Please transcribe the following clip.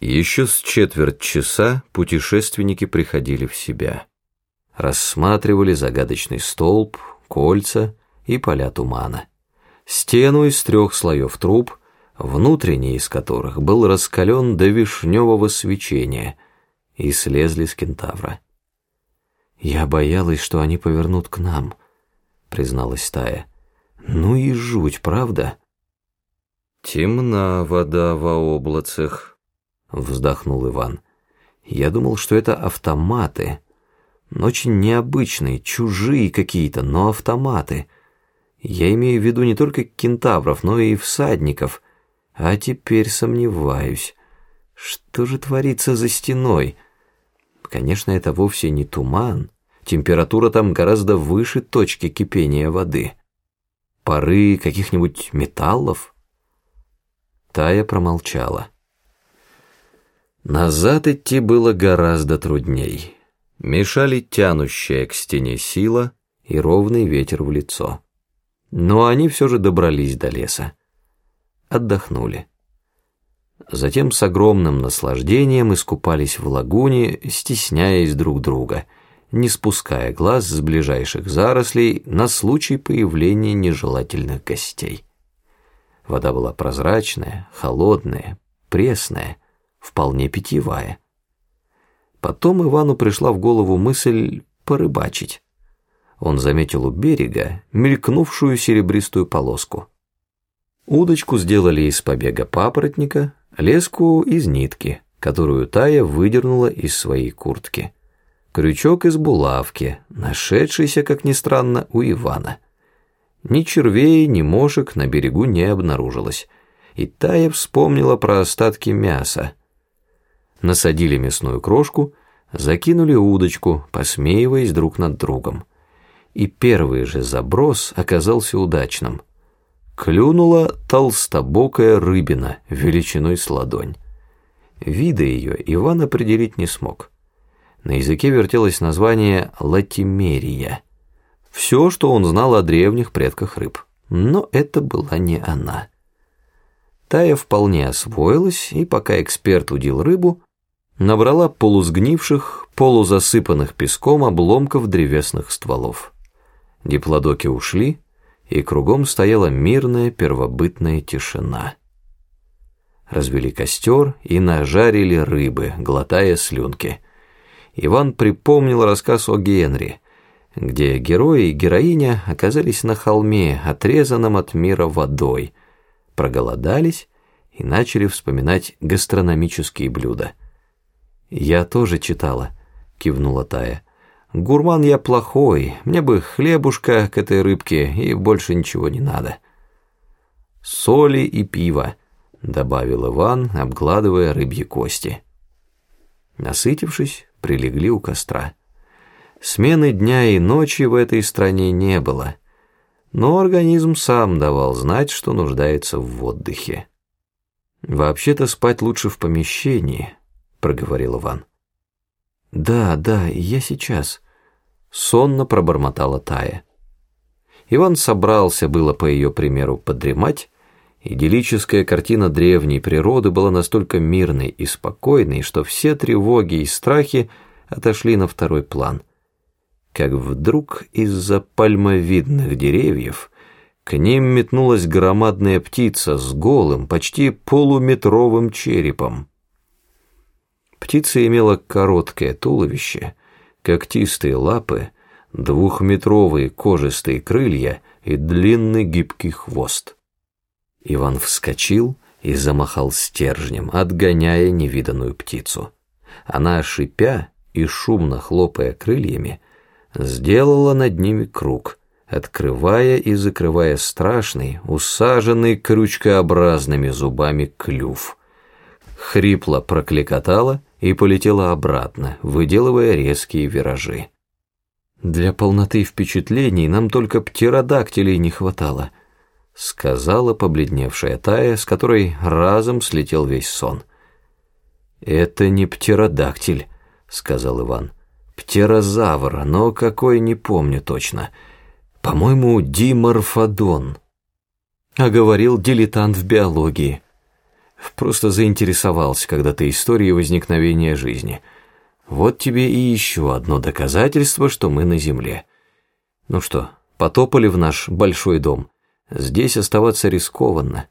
Еще с четверть часа путешественники приходили в себя. Рассматривали загадочный столб, кольца и поля тумана. Стену из трех слоев труб, внутренний из которых был раскален до вишневого свечения, и слезли с кентавра. «Я боялась, что они повернут к нам», — призналась Тая. «Ну и жуть, правда?» «Темна вода во облацах», вздохнул Иван. Я думал, что это автоматы. Очень необычные, чужие какие-то, но автоматы. Я имею в виду не только кентавров, но и всадников. А теперь сомневаюсь. Что же творится за стеной? Конечно, это вовсе не туман. Температура там гораздо выше точки кипения воды. Пары каких-нибудь металлов? Тая промолчала. Назад идти было гораздо трудней. Мешали тянущая к стене сила и ровный ветер в лицо. Но они все же добрались до леса. Отдохнули. Затем с огромным наслаждением искупались в лагуне, стесняясь друг друга, не спуская глаз с ближайших зарослей на случай появления нежелательных гостей. Вода была прозрачная, холодная, пресная, вполне питьевая. Потом Ивану пришла в голову мысль порыбачить. Он заметил у берега мелькнувшую серебристую полоску. Удочку сделали из побега папоротника, леску из нитки, которую Тая выдернула из своей куртки. Крючок из булавки, нашедшийся, как ни странно, у Ивана. Ни червей, ни мошек на берегу не обнаружилось, и Тая вспомнила про остатки мяса, насадили мясную крошку, закинули удочку, посмеиваясь друг над другом. И первый же заброс оказался удачным. Клюнула толстобокая рыбина величиной с ладонь. Вида ее Иван определить не смог. На языке вертелось название латимерия. Все, что он знал о древних предках рыб. Но это была не она. Тая вполне освоилась, и пока эксперт удил рыбу, набрала полусгнивших, полузасыпанных песком обломков древесных стволов. Диплодоки ушли, и кругом стояла мирная первобытная тишина. Развели костер и нажарили рыбы, глотая слюнки. Иван припомнил рассказ о Генри, где герои и героиня оказались на холме, отрезанном от мира водой, проголодались и начали вспоминать гастрономические блюда – «Я тоже читала», — кивнула Тая. «Гурман я плохой, мне бы хлебушка к этой рыбке и больше ничего не надо». «Соли и пиво», — добавил Иван, обгладывая рыбьи кости. Насытившись, прилегли у костра. Смены дня и ночи в этой стране не было, но организм сам давал знать, что нуждается в отдыхе. Вообще-то спать лучше в помещении, — проговорил Иван. «Да, да, я сейчас», — сонно пробормотала Тая. Иван собрался было по ее примеру подремать, Идиллическая картина древней природы была настолько мирной и спокойной, что все тревоги и страхи отошли на второй план. Как вдруг из-за пальмовидных деревьев к ним метнулась громадная птица с голым, почти полуметровым черепом. Птица имела короткое туловище, когтистые лапы, двухметровые кожистые крылья и длинный гибкий хвост. Иван вскочил и замахал стержнем, отгоняя невиданную птицу. Она, шипя и шумно хлопая крыльями, сделала над ними круг, открывая и закрывая страшный, усаженный крючкообразными зубами клюв. Хрипло прокликотала и полетела обратно, выделывая резкие виражи. «Для полноты впечатлений нам только птеродактилей не хватало», сказала побледневшая Тая, с которой разом слетел весь сон. «Это не птеродактиль», — сказал Иван. «Птерозавр, но какой не помню точно. По-моему, диморфодон». А говорил дилетант в биологии. Просто заинтересовался когда-то историей возникновения жизни. Вот тебе и еще одно доказательство, что мы на Земле. Ну что, потопали в наш большой дом. Здесь оставаться рискованно.